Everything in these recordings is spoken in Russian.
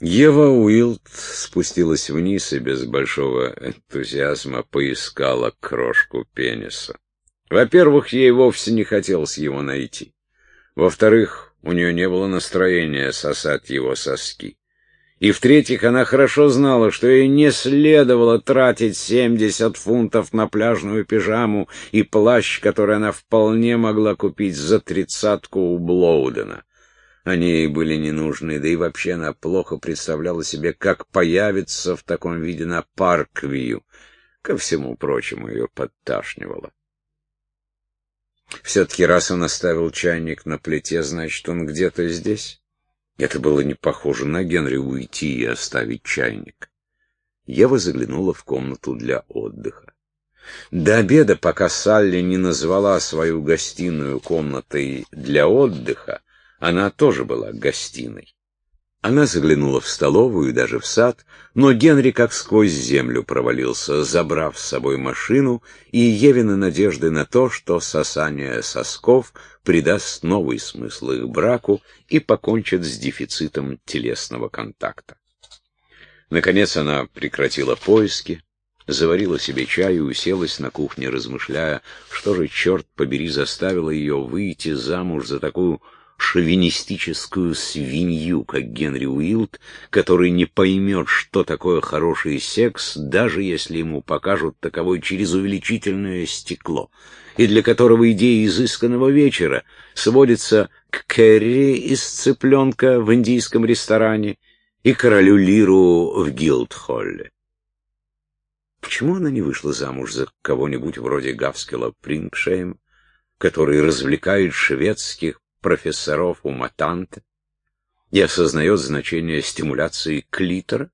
Ева Уилд спустилась вниз и без большого энтузиазма поискала крошку пениса. Во-первых, ей вовсе не хотелось его найти. Во-вторых, у нее не было настроения сосать его соски. И в-третьих, она хорошо знала, что ей не следовало тратить 70 фунтов на пляжную пижаму и плащ, который она вполне могла купить за тридцатку у Блоудена. Они ей были не нужны, да и вообще она плохо представляла себе, как появится в таком виде на Парквью. Ко всему прочему ее подташнивало. Все-таки раз он оставил чайник на плите, значит, он где-то здесь. Это было не похоже на Генри уйти и оставить чайник. Ева заглянула в комнату для отдыха. До обеда, пока Салли не назвала свою гостиную комнатой для отдыха, она тоже была гостиной. Она заглянула в столовую и даже в сад, но Генри как сквозь землю провалился, забрав с собой машину и Евины надежды на то, что сосание сосков придаст новый смысл их браку и покончит с дефицитом телесного контакта. Наконец она прекратила поиски, заварила себе чай и уселась на кухне, размышляя, что же, черт побери, заставило ее выйти замуж за такую шовинистическую свинью, как Генри Уилд, который не поймет, что такое хороший секс, даже если ему покажут таковой через увеличительное стекло, и для которого идея изысканного вечера сводится к Кэрри из цыпленка в индийском ресторане и королю Лиру в Гилдхолле. Почему она не вышла замуж за кого-нибудь вроде Гавскила Прингшейм, который развлекает шведских профессоров у Матанте и осознает значение стимуляции клитора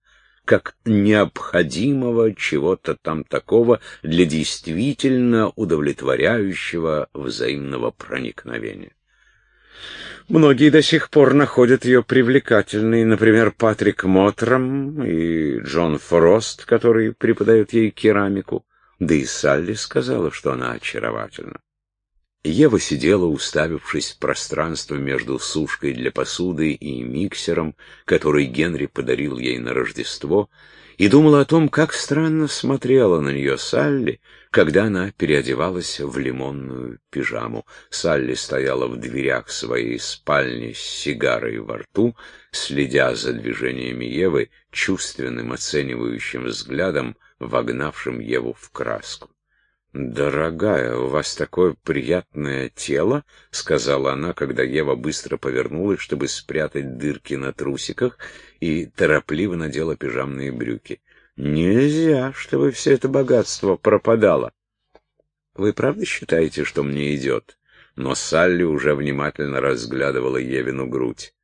как необходимого чего-то там такого для действительно удовлетворяющего взаимного проникновения. Многие до сих пор находят ее привлекательной, например, Патрик Мотром и Джон Фрост, который преподает ей керамику, да и Салли сказала, что она очаровательна. Ева сидела, уставившись в пространство между сушкой для посуды и миксером, который Генри подарил ей на Рождество, и думала о том, как странно смотрела на нее Салли, когда она переодевалась в лимонную пижаму. Салли стояла в дверях своей спальни с сигарой во рту, следя за движениями Евы чувственным оценивающим взглядом, вогнавшим Еву в краску. «Дорогая, у вас такое приятное тело», — сказала она, когда Ева быстро повернулась, чтобы спрятать дырки на трусиках, и торопливо надела пижамные брюки. «Нельзя, чтобы все это богатство пропадало». «Вы правда считаете, что мне идет?» Но Салли уже внимательно разглядывала Евину грудь.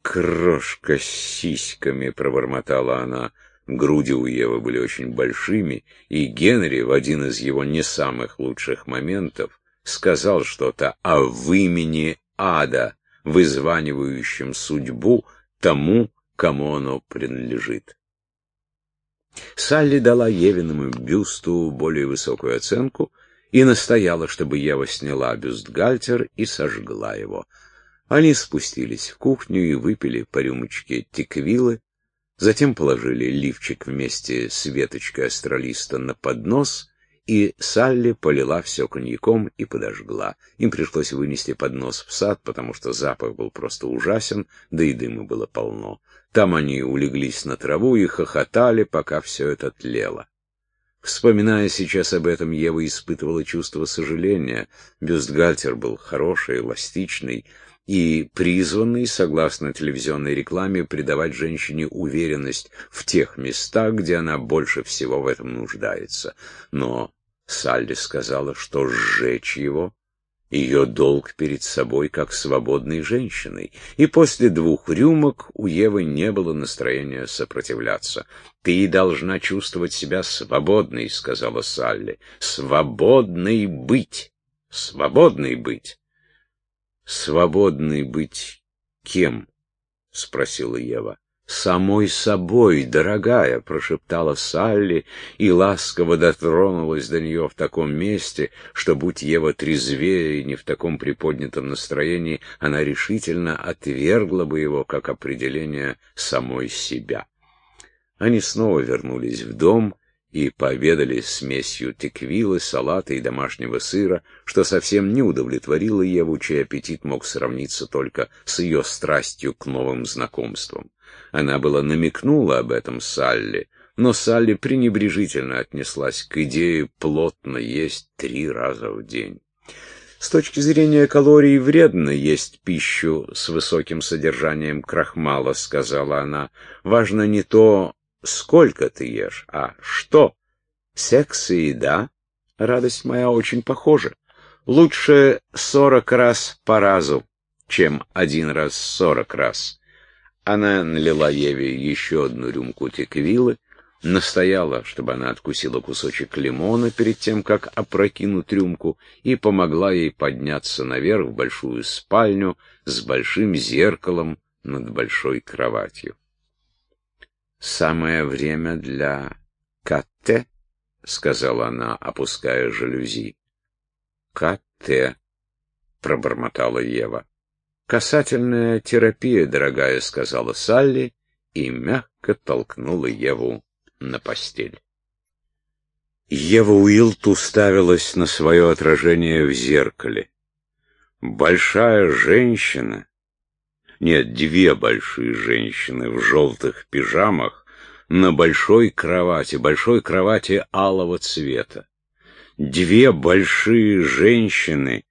«Крошка с сиськами», — пробормотала она, — Груди у Евы были очень большими, и Генри в один из его не самых лучших моментов сказал что-то о вымени ада, вызванивающем судьбу тому, кому оно принадлежит. Салли дала Евиному бюсту более высокую оценку и настояла, чтобы Ева сняла бюстгальтер и сожгла его. Они спустились в кухню и выпили по рюмочке теквилы, Затем положили лифчик вместе с веточкой астролиста на поднос, и Салли полила все коньяком и подожгла. Им пришлось вынести поднос в сад, потому что запах был просто ужасен, да и дыма было полно. Там они улеглись на траву и хохотали, пока все это тлело. Вспоминая сейчас об этом, Ева испытывала чувство сожаления. Бюстгальтер был хороший, эластичный, и призванный, согласно телевизионной рекламе, придавать женщине уверенность в тех местах, где она больше всего в этом нуждается. Но Салли сказала, что сжечь его — ее долг перед собой как свободной женщиной, и после двух рюмок у Евы не было настроения сопротивляться. «Ты должна чувствовать себя свободной», — сказала Салли. «Свободной быть! Свободной быть!» «Свободный быть кем?» — спросила Ева. самой собой, дорогая», — прошептала Салли и ласково дотронулась до нее в таком месте, что, будь Ева трезвее и не в таком приподнятом настроении, она решительно отвергла бы его как определение самой себя. Они снова вернулись в дом и пообедали смесью теквилы, салата и домашнего сыра, что совсем не удовлетворило Еву, чей аппетит мог сравниться только с ее страстью к новым знакомствам. Она была намекнула об этом Салли, но Салли пренебрежительно отнеслась к идее плотно есть три раза в день. С точки зрения калорий вредно есть пищу с высоким содержанием крахмала, сказала она. Важно не то, сколько ты ешь, а что. Секс и еда, радость моя, очень похожа. Лучше сорок раз по разу, чем один раз сорок раз. Она налила Еве еще одну рюмку теквилы, настояла, чтобы она откусила кусочек лимона перед тем, как опрокинуть рюмку, и помогла ей подняться наверх в большую спальню с большим зеркалом над большой кроватью. «Самое время для КТ», — сказала она, опуская жалюзи. «КТ», — пробормотала Ева. «Касательная терапия, дорогая», — сказала Салли и мягко толкнула Еву на постель. Ева Уилт уставилась на свое отражение в зеркале. Большая женщина нет, две большие женщины в желтых пижамах на большой кровати, большой кровати алого цвета. Две большие женщины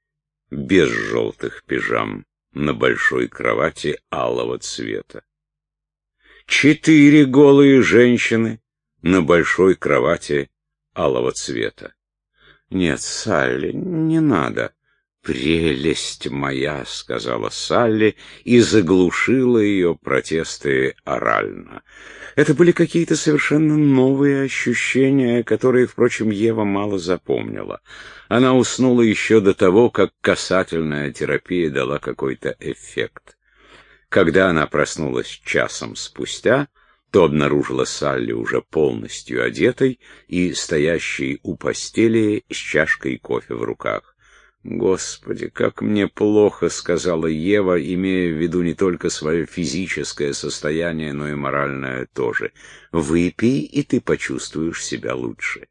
без желтых пижам на большой кровати алого цвета. Четыре голые женщины на большой кровати алого цвета. Нет, Салли, не надо. «Прелесть моя!» — сказала Салли и заглушила ее протесты орально. Это были какие-то совершенно новые ощущения, которые, впрочем, Ева мало запомнила. Она уснула еще до того, как касательная терапия дала какой-то эффект. Когда она проснулась часом спустя, то обнаружила Салли уже полностью одетой и стоящей у постели с чашкой кофе в руках. «Господи, как мне плохо», — сказала Ева, имея в виду не только свое физическое состояние, но и моральное тоже. «Выпей, и ты почувствуешь себя лучше».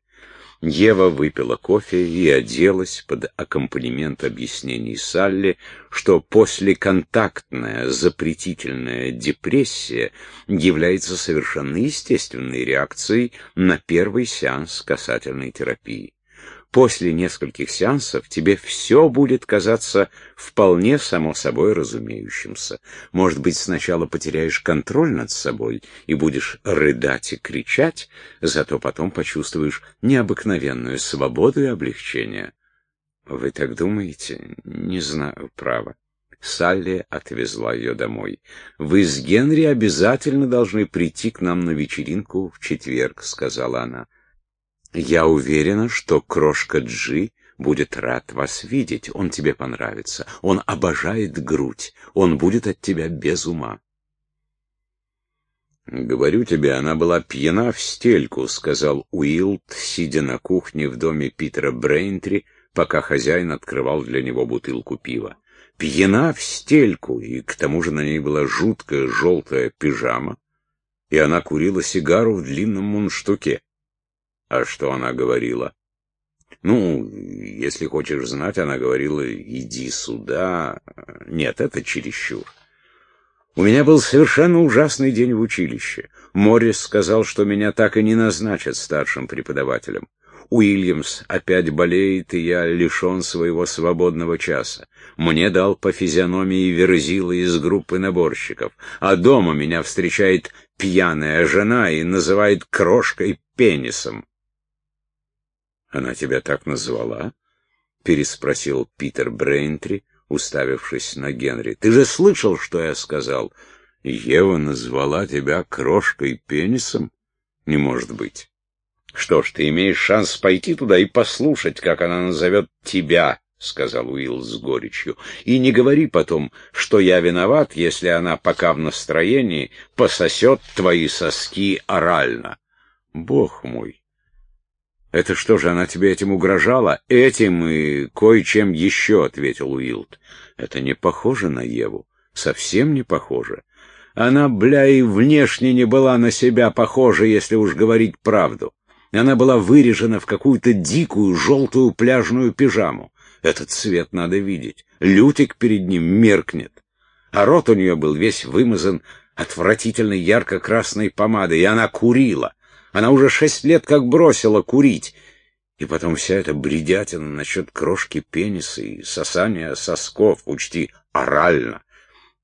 Ева выпила кофе и оделась под аккомпанемент объяснений Салли, что послеконтактная запретительная депрессия является совершенно естественной реакцией на первый сеанс касательной терапии после нескольких сеансов тебе все будет казаться вполне само собой разумеющимся. Может быть, сначала потеряешь контроль над собой и будешь рыдать и кричать, зато потом почувствуешь необыкновенную свободу и облегчение. Вы так думаете? Не знаю, право. Салли отвезла ее домой. «Вы с Генри обязательно должны прийти к нам на вечеринку в четверг», — сказала она. Я уверена, что крошка Джи будет рад вас видеть. Он тебе понравится. Он обожает грудь. Он будет от тебя без ума. «Говорю тебе, она была пьяна в стельку», — сказал Уилд, сидя на кухне в доме Питера Брейнтри, пока хозяин открывал для него бутылку пива. «Пьяна в стельку, и к тому же на ней была жуткая желтая пижама, и она курила сигару в длинном мундштуке. А что она говорила? Ну, если хочешь знать, она говорила, иди сюда. Нет, это чересчур. У меня был совершенно ужасный день в училище. Моррис сказал, что меня так и не назначат старшим преподавателем. Уильямс опять болеет, и я лишен своего свободного часа. Мне дал по физиономии верзила из группы наборщиков, а дома меня встречает пьяная жена и называет крошкой пенисом. Она тебя так назвала? переспросил Питер Брейнтри, уставившись на Генри. Ты же слышал, что я сказал? Ева назвала тебя крошкой пенисом? Не может быть. Что ж, ты имеешь шанс пойти туда и послушать, как она назовет тебя, — сказал Уилл с горечью. «И не говори потом, что я виноват, если она, пока в настроении, пососет твои соски орально. Бог мой! Это что же, она тебе этим угрожала? Этим и кое-чем еще, — ответил Уилд. Это не похоже на Еву. Совсем не похоже. Она, бля, и внешне не была на себя похожа, если уж говорить правду. Она была вырежена в какую-то дикую желтую пляжную пижаму. Этот цвет надо видеть. Лютик перед ним меркнет. А рот у нее был весь вымазан отвратительной ярко-красной помадой, и она курила. Она уже шесть лет как бросила курить. И потом вся эта бредятина насчет крошки пениса и сосания сосков, учти, орально.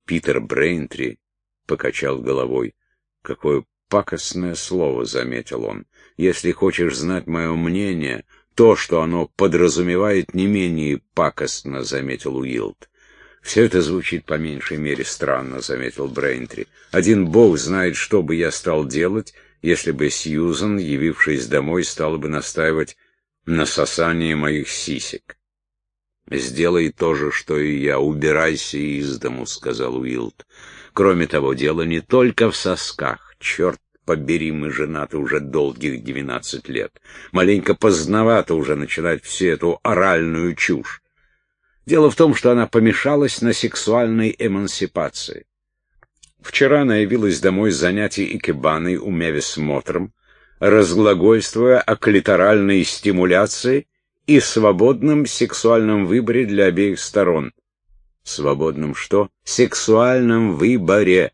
Питер Брейнтри покачал головой. Какое пакостное слово, — заметил он. Если хочешь знать мое мнение, то, что оно подразумевает, не менее пакостно, — заметил Уилд. «Все это звучит по меньшей мере странно», — заметил Брейнтри. «Один бог знает, что бы я стал делать, если бы Сьюзан, явившись домой, стала бы настаивать на сосании моих сисек». «Сделай то же, что и я, убирайся из дому», — сказал Уилд. «Кроме того, дело не только в сосках. Черт побери, мы женаты уже долгих двенадцать лет. Маленько поздновато уже начинать всю эту оральную чушь. Дело в том, что она помешалась на сексуальной эмансипации. Вчера она явилась домой с занятий икебаной у Мевис разглагольствуя о клиторальной стимуляции и свободном сексуальном выборе для обеих сторон. Свободном что? Сексуальном выборе.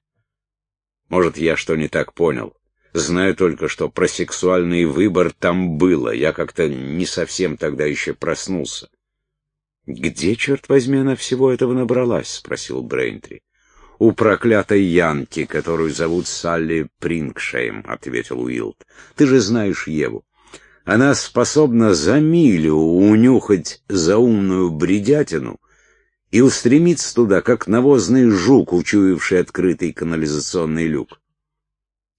Может, я что не так понял. Знаю только, что про сексуальный выбор там было. Я как-то не совсем тогда еще проснулся. «Где, черт возьми, она всего этого набралась?» — спросил Брейнтри. «У проклятой Янки, которую зовут Салли Прингшейм», — ответил Уилд. «Ты же знаешь Еву. Она способна за милю унюхать заумную бредятину и устремиться туда, как навозный жук, учуявший открытый канализационный люк.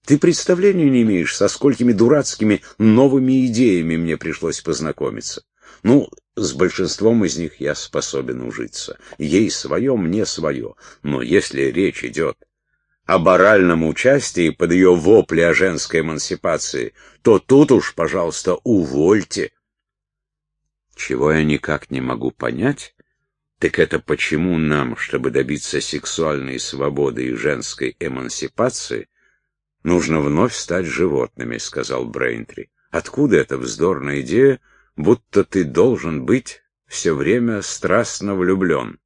Ты представления не имеешь, со сколькими дурацкими новыми идеями мне пришлось познакомиться. Ну, с большинством из них я способен ужиться. Ей свое, мне свое. Но если речь идет об оральном участии под ее вопли о женской эмансипации, то тут уж, пожалуйста, увольте. Чего я никак не могу понять, так это почему нам, чтобы добиться сексуальной свободы и женской эмансипации, Нужно вновь стать животными, — сказал Брейнтри. Откуда эта вздорная идея, будто ты должен быть все время страстно влюблен?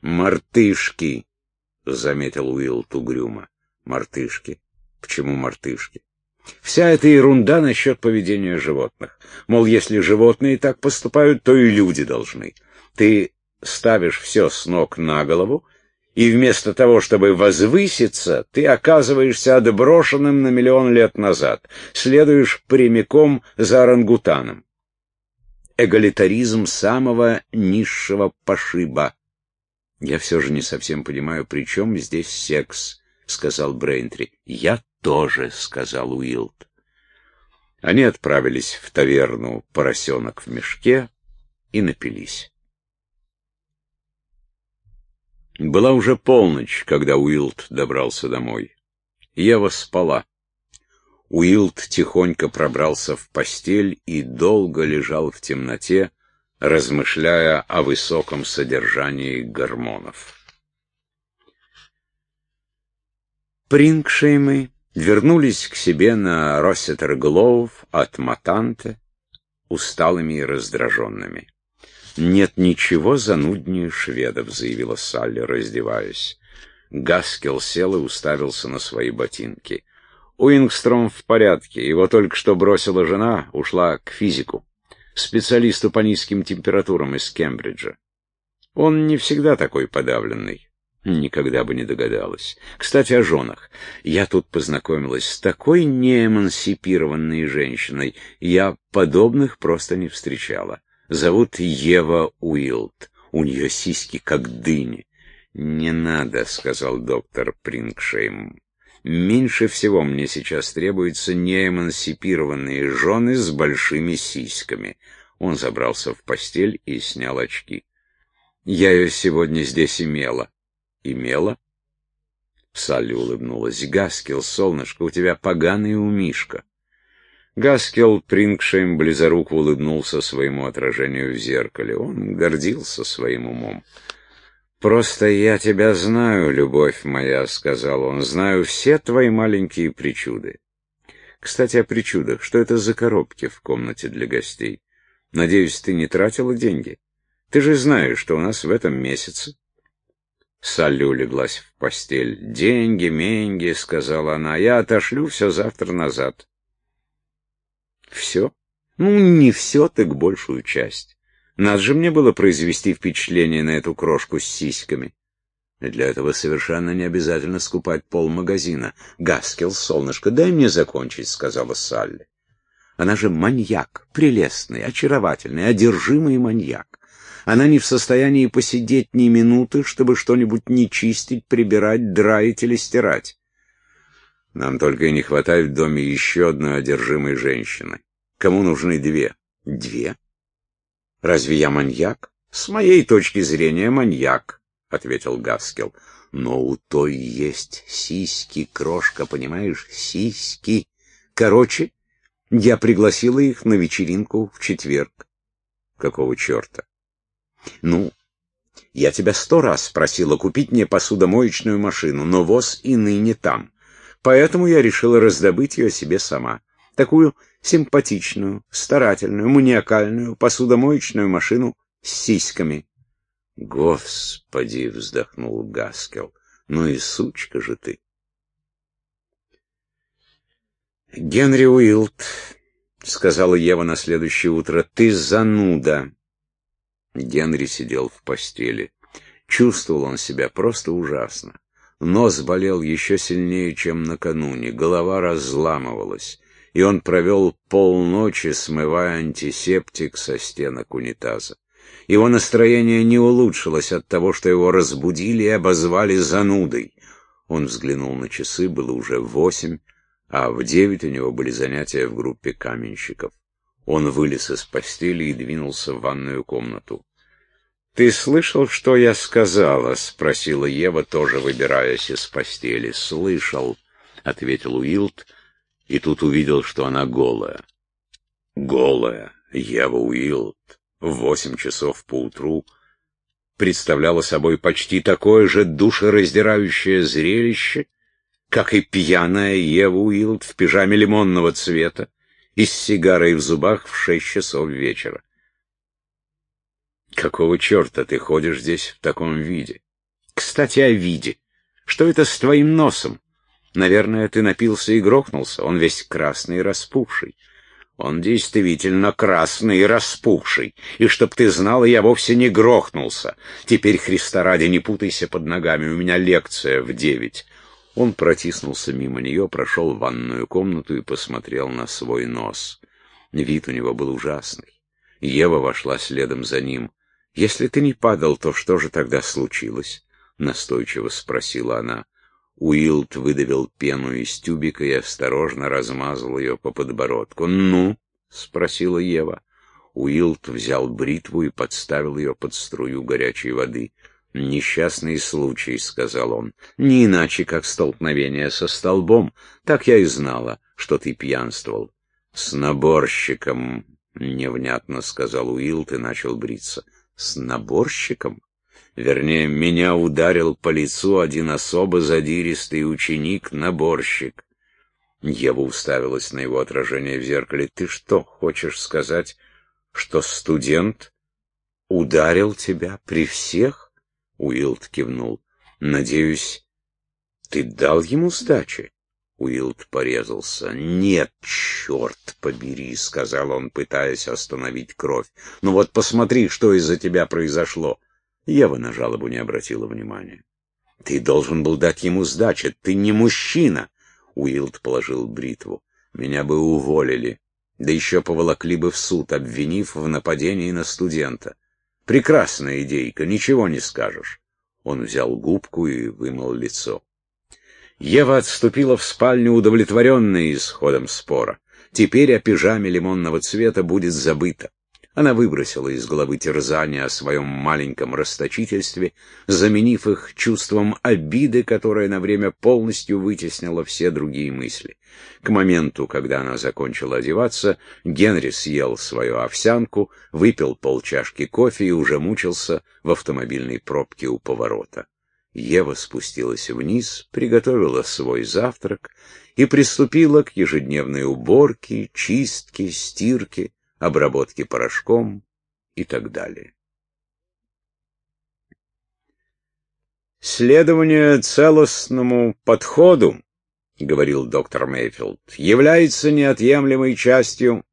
Мартышки, — заметил Уилл угрюмо. Мартышки? Почему мартышки? Вся эта ерунда насчет поведения животных. Мол, если животные так поступают, то и люди должны. Ты ставишь все с ног на голову и вместо того, чтобы возвыситься, ты оказываешься отброшенным на миллион лет назад, следуешь прямиком за орангутаном. Эгалитаризм самого низшего пошиба. Я все же не совсем понимаю, при чем здесь секс, — сказал Брейнтри. Я тоже, — сказал Уилд. Они отправились в таверну «Поросенок в мешке» и напились. Была уже полночь, когда Уилд добрался домой. Ева спала. Уилд тихонько пробрался в постель и долго лежал в темноте, размышляя о высоком содержании гормонов. Прингшеймы вернулись к себе на Россетер-Глоув от Матанте, усталыми и раздраженными. «Нет ничего зануднее шведов», — заявила Салли, раздеваясь. Гаскел сел и уставился на свои ботинки. Уингстром в порядке, его только что бросила жена, ушла к физику, специалисту по низким температурам из Кембриджа. Он не всегда такой подавленный. Никогда бы не догадалась. Кстати, о женах. Я тут познакомилась с такой неэмансипированной женщиной. Я подобных просто не встречала. Зовут Ева Уилд. У нее сиськи как дыни. «Не надо», — сказал доктор Прингшейм. «Меньше всего мне сейчас требуются неэмансипированные жены с большими сиськами». Он забрался в постель и снял очки. «Я ее сегодня здесь имела». «Имела?» Салли улыбнулась. «Гаскил, солнышко, у тебя поганый умишка». Гаскел Прингшейм близоруко улыбнулся своему отражению в зеркале. Он гордился своим умом. «Просто я тебя знаю, любовь моя», — сказал он, — «знаю все твои маленькие причуды». «Кстати, о причудах. Что это за коробки в комнате для гостей? Надеюсь, ты не тратила деньги? Ты же знаешь, что у нас в этом месяце Салли улеглась в постель. «Деньги, меньги», — сказала она, — «я отошлю все завтра назад». «Все? Ну, не все, так большую часть. Надо же мне было произвести впечатление на эту крошку с сиськами. И для этого совершенно не обязательно скупать пол магазина. «Гаскел, солнышко, дай мне закончить», — сказала Салли. Она же маньяк, прелестный, очаровательный, одержимый маньяк. Она не в состоянии посидеть ни минуты, чтобы что-нибудь не чистить, прибирать, драить или стирать. Нам только и не хватает в доме еще одной одержимой женщины. Кому нужны две? Две? Разве я маньяк? С моей точки зрения маньяк, — ответил Гаскел. Но у той есть сиськи, крошка, понимаешь, сиськи. Короче, я пригласила их на вечеринку в четверг. Какого черта? Ну, я тебя сто раз просила купить мне посудомоечную машину, но воз и ныне там. Поэтому я решила раздобыть ее себе сама. Такую симпатичную, старательную, маниакальную посудомоечную машину с сиськами. Господи, вздохнул Гаскел, ну и сучка же ты. Генри Уилд, сказала Ева на следующее утро, ты зануда. Генри сидел в постели. Чувствовал он себя просто ужасно. Нос болел еще сильнее, чем накануне, голова разламывалась, и он провел полночи, смывая антисептик со стенок унитаза. Его настроение не улучшилось от того, что его разбудили и обозвали занудой. Он взглянул на часы, было уже восемь, а в девять у него были занятия в группе каменщиков. Он вылез из постели и двинулся в ванную комнату. «Ты слышал, что я сказала?» — спросила Ева, тоже выбираясь из постели. «Слышал», — ответил Уилд, и тут увидел, что она голая. Голая Ева Уилд в восемь часов поутру представляла собой почти такое же душераздирающее зрелище, как и пьяная Ева Уилд в пижаме лимонного цвета и с сигарой в зубах в шесть часов вечера. Какого черта ты ходишь здесь в таком виде? Кстати, о виде. Что это с твоим носом? Наверное, ты напился и грохнулся. Он весь красный и распухший. Он действительно красный и распухший. И чтоб ты знала, я вовсе не грохнулся. Теперь, Христа ради, не путайся под ногами. У меня лекция в девять. Он протиснулся мимо нее, прошел в ванную комнату и посмотрел на свой нос. Вид у него был ужасный. Ева вошла следом за ним. «Если ты не падал, то что же тогда случилось?» — настойчиво спросила она. Уилд выдавил пену из тюбика и осторожно размазал ее по подбородку. «Ну?» — спросила Ева. Уилд взял бритву и подставил ее под струю горячей воды. «Несчастный случай», — сказал он, — «не иначе, как столкновение со столбом. Так я и знала, что ты пьянствовал». «С наборщиком», — невнятно сказал Уилд и начал бриться с наборщиком. Вернее, меня ударил по лицу один особо задиристый ученик-наборщик. Ева уставилась на его отражение в зеркале. «Ты что, хочешь сказать, что студент ударил тебя при всех?» Уилд кивнул. «Надеюсь, ты дал ему сдачи?» Уилд порезался. «Нет, черт побери», — сказал он, пытаясь остановить кровь. «Ну вот посмотри, что из-за тебя произошло». Ева на жалобу не обратила внимания. «Ты должен был дать ему сдачи. Ты не мужчина!» Уилд положил бритву. «Меня бы уволили. Да еще поволокли бы в суд, обвинив в нападении на студента. Прекрасная идейка, ничего не скажешь». Он взял губку и вымыл лицо. Ева отступила в спальню, удовлетворенная исходом спора. Теперь о пижаме лимонного цвета будет забыто. Она выбросила из головы терзания о своем маленьком расточительстве, заменив их чувством обиды, которое на время полностью вытеснило все другие мысли. К моменту, когда она закончила одеваться, Генри съел свою овсянку, выпил полчашки кофе и уже мучился в автомобильной пробке у поворота. Ева спустилась вниз, приготовила свой завтрак и приступила к ежедневной уборке, чистке, стирке, обработки порошком и так далее. Следование целостному подходу, говорил доктор Мейфилд, является неотъемлемой частью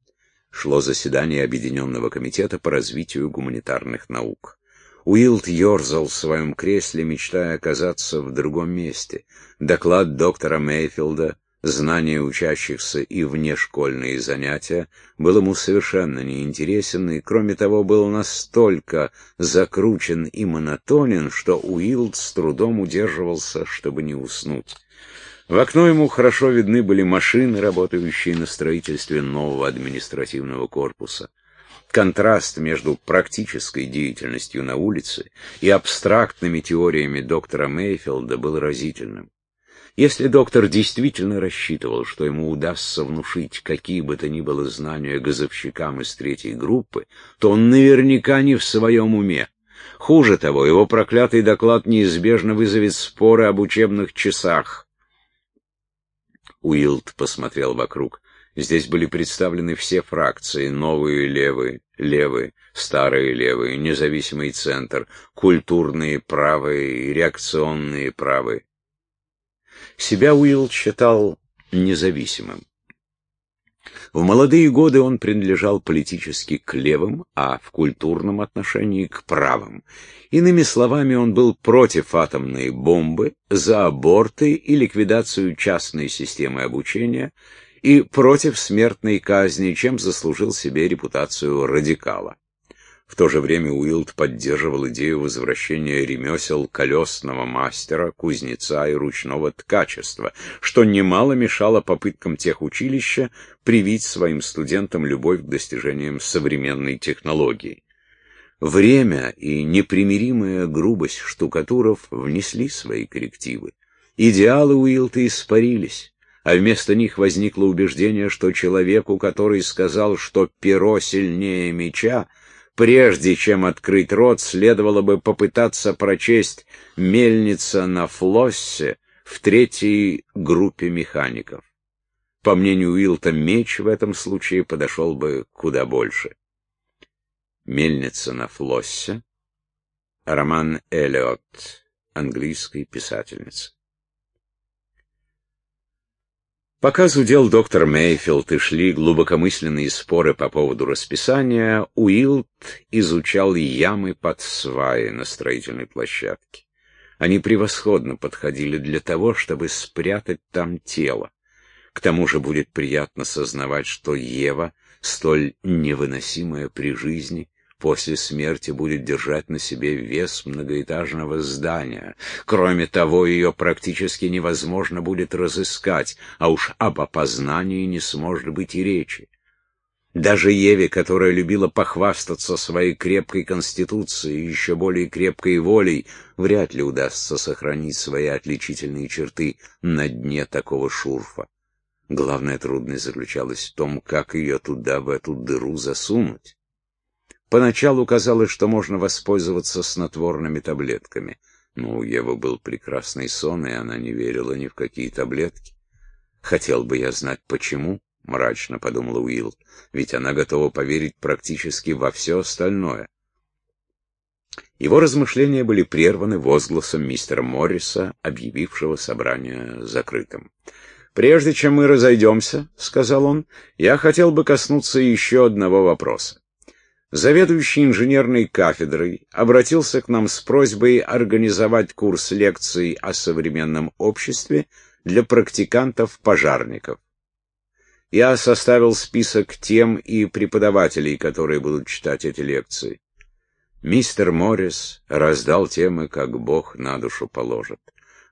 шло заседание Объединенного комитета по развитию гуманитарных наук. Уилд ерзал в своем кресле, мечтая оказаться в другом месте. Доклад доктора Мейфилда Знание учащихся и внешкольные занятия был ему совершенно неинтересен, и, кроме того, был настолько закручен и монотонен, что Уилд с трудом удерживался, чтобы не уснуть. В окно ему хорошо видны были машины, работающие на строительстве нового административного корпуса. Контраст между практической деятельностью на улице и абстрактными теориями доктора Мейфилда был разительным. Если доктор действительно рассчитывал, что ему удастся внушить какие бы то ни было знания газовщикам из третьей группы, то он наверняка не в своем уме. Хуже того, его проклятый доклад неизбежно вызовет споры об учебных часах. Уилд посмотрел вокруг. Здесь были представлены все фракции, новые левые, левые, старые левые, независимый центр, культурные правые, реакционные правые. Себя Уилл считал независимым. В молодые годы он принадлежал политически к левым, а в культурном отношении к правым. Иными словами, он был против атомной бомбы, за аборты и ликвидацию частной системы обучения и против смертной казни, чем заслужил себе репутацию радикала. В то же время Уилд поддерживал идею возвращения ремесел колесного мастера, кузнеца и ручного ткачества, что немало мешало попыткам тех училища привить своим студентам любовь к достижениям современной технологии. Время и непримиримая грубость штукатуров внесли свои коррективы. Идеалы Уилта испарились, а вместо них возникло убеждение, что человеку, который сказал, что перо сильнее меча, Прежде чем открыть рот, следовало бы попытаться прочесть «Мельница на флоссе» в третьей группе механиков. По мнению Уилта, меч в этом случае подошел бы куда больше. «Мельница на флоссе» — роман Эллиот, английской писательницы. Пока зудел доктор Мейфилд и шли глубокомысленные споры по поводу расписания, Уилд изучал ямы под сваи на строительной площадке. Они превосходно подходили для того, чтобы спрятать там тело. К тому же будет приятно сознавать, что Ева, столь невыносимая при жизни, после смерти будет держать на себе вес многоэтажного здания. Кроме того, ее практически невозможно будет разыскать, а уж об опознании не сможет быть и речи. Даже Еве, которая любила похвастаться своей крепкой конституцией и еще более крепкой волей, вряд ли удастся сохранить свои отличительные черты на дне такого шурфа. Главная трудность заключалась в том, как ее туда, в эту дыру, засунуть. Поначалу казалось, что можно воспользоваться снотворными таблетками. Но у Евы был прекрасный сон, и она не верила ни в какие таблетки. «Хотел бы я знать, почему», — мрачно подумала Уилл, «ведь она готова поверить практически во все остальное». Его размышления были прерваны возгласом мистера Морриса, объявившего собрание закрытым. «Прежде чем мы разойдемся, — сказал он, — я хотел бы коснуться еще одного вопроса заведующий инженерной кафедрой обратился к нам с просьбой организовать курс лекций о современном обществе для практикантов-пожарников. Я составил список тем и преподавателей, которые будут читать эти лекции. Мистер Моррис раздал темы, как Бог на душу положит.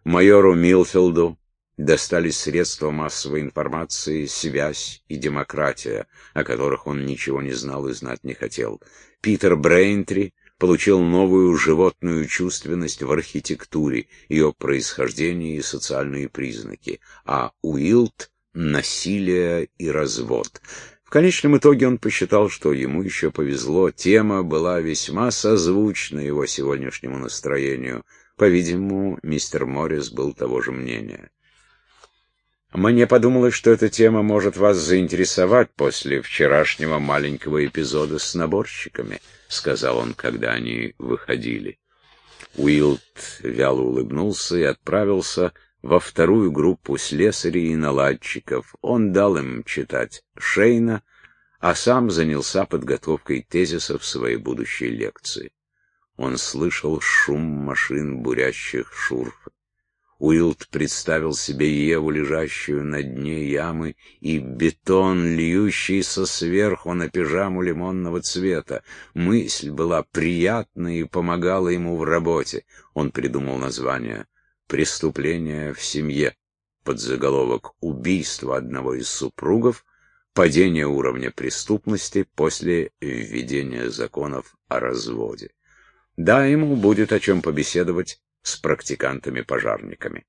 Майору Милфилду, достались средства массовой информации, связь и демократия, о которых он ничего не знал и знать не хотел. Питер Брейнтри получил новую животную чувственность в архитектуре, ее происхождение и социальные признаки, а Уилд — насилие и развод. В конечном итоге он посчитал, что ему еще повезло, тема была весьма созвучна его сегодняшнему настроению. По-видимому, мистер Моррис был того же мнения. Мне подумалось, что эта тема может вас заинтересовать после вчерашнего маленького эпизода с наборщиками, — сказал он, когда они выходили. Уилд вяло улыбнулся и отправился во вторую группу слесарей и наладчиков. Он дал им читать Шейна, а сам занялся подготовкой тезисов своей будущей лекции. Он слышал шум машин, бурящих шурф Уилд представил себе Еву, лежащую на дне ямы, и бетон, льющийся сверху на пижаму лимонного цвета. Мысль была приятной и помогала ему в работе. Он придумал название «Преступление в семье» под заголовок «Убийство одного из супругов», «Падение уровня преступности после введения законов о разводе». Да, ему будет о чем побеседовать с практикантами-пожарниками.